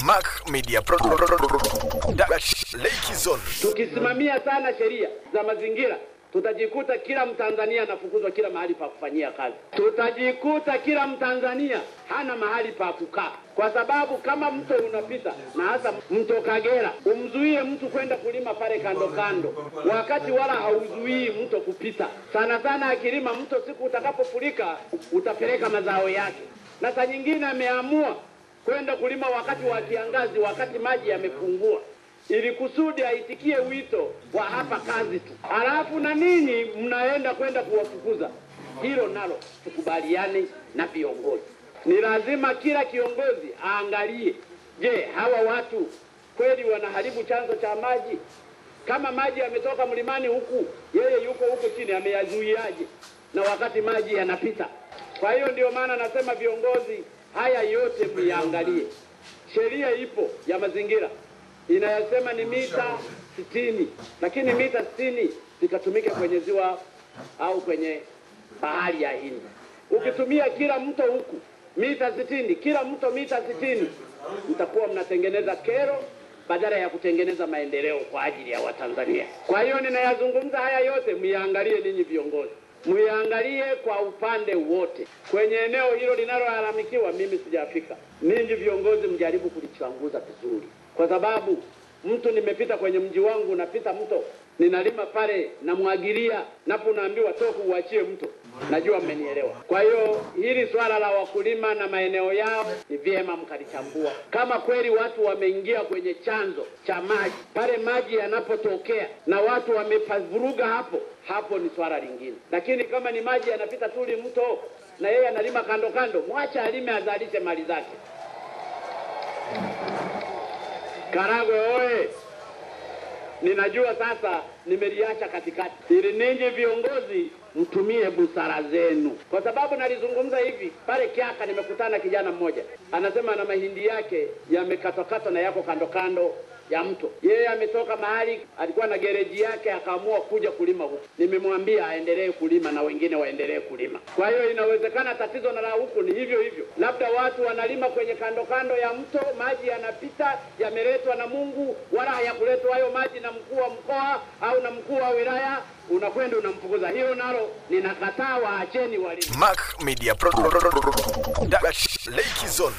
Mac Media. Tukisimamia sana sheria za mazingira tutajikuta kila Mtanzania anafukuzwa kila mahali pa kufanyia kazi. Tutajikuta kila Mtanzania hana mahali pa kukaa, kwa sababu kama mto unapita na hasa mto Kagera, umzuie mtu kwenda kulima pale kando kando, wakati wala hauzuii mto kupita. Sana sana akilima mto, siku utakapofurika utapeleka mazao yake, na saa nyingine ameamua kwenda kulima wakati wa kiangazi, wakati maji yamepungua ili kusudi aitikie wito wa hapa kazi tu, halafu na ninyi mnaenda kwenda kuwafukuza. Hilo nalo tukubaliane na viongozi. Ni lazima kila kiongozi aangalie, je, hawa watu kweli wanaharibu chanzo cha maji? Kama maji yametoka mlimani huku, yeye yuko huko chini, ameyazuiaje? Na wakati maji yanapita. Kwa hiyo ndio maana nasema viongozi, haya yote muyaangalie. Sheria ipo ya mazingira inayosema ni mita sitini, lakini mita sitini zikatumike kwenye ziwa au kwenye bahari ya Hindi. Ukitumia kila mto huku mita sitini, kila mto mita sitini, mtakuwa mnatengeneza kero badala ya kutengeneza maendeleo kwa ajili ya Watanzania. Kwa hiyo ninayazungumza haya yote, myaangalie ninyi viongozi, myaangalie kwa upande wote. Kwenye eneo hilo linalolalamikiwa, mimi sijafika, ninyi viongozi mjaribu kulichanguza vizuri. Kwa sababu mtu nimepita kwenye mji wangu, napita mto ninalima pale, namwagilia, napo naambiwa toka uachie mto. Najua mmenielewa. Kwa hiyo hili swala la wakulima na maeneo yao ni vyema mkalichambua. Kama kweli watu wameingia kwenye chanzo cha maji, pale maji yanapotokea na watu wamepavuruga hapo, hapo ni swala lingine. Lakini kama ni maji yanapita tuli mto na yeye analima kando kando, mwache alime, azalishe mali zake. Karagwe oye! Ninajua sasa nimeliacha katikati, ili ninyi viongozi mtumie busara zenu, kwa sababu nalizungumza hivi pale Kyaka. Nimekutana kijana mmoja. Anasema na mahindi yake yamekatwakatwa na yako kando kando ya mto. Yeye ametoka mahali alikuwa na gereji yake, akaamua kuja kulima huku. Nimemwambia aendelee kulima na wengine waendelee kulima. Kwa hiyo inawezekana tatizo na la huku ni hivyo hivyo, labda watu wanalima kwenye kando kando ya mto, maji yanapita, yameletwa na Mungu, wala hayakuletwa hayo maji na mkuu wa mkoa au na mkuu wa wilaya, unakwenda unamfukuza. Hiyo nalo ninakataa, waacheni walimu. Mac Media Pro Dash Lake Zone.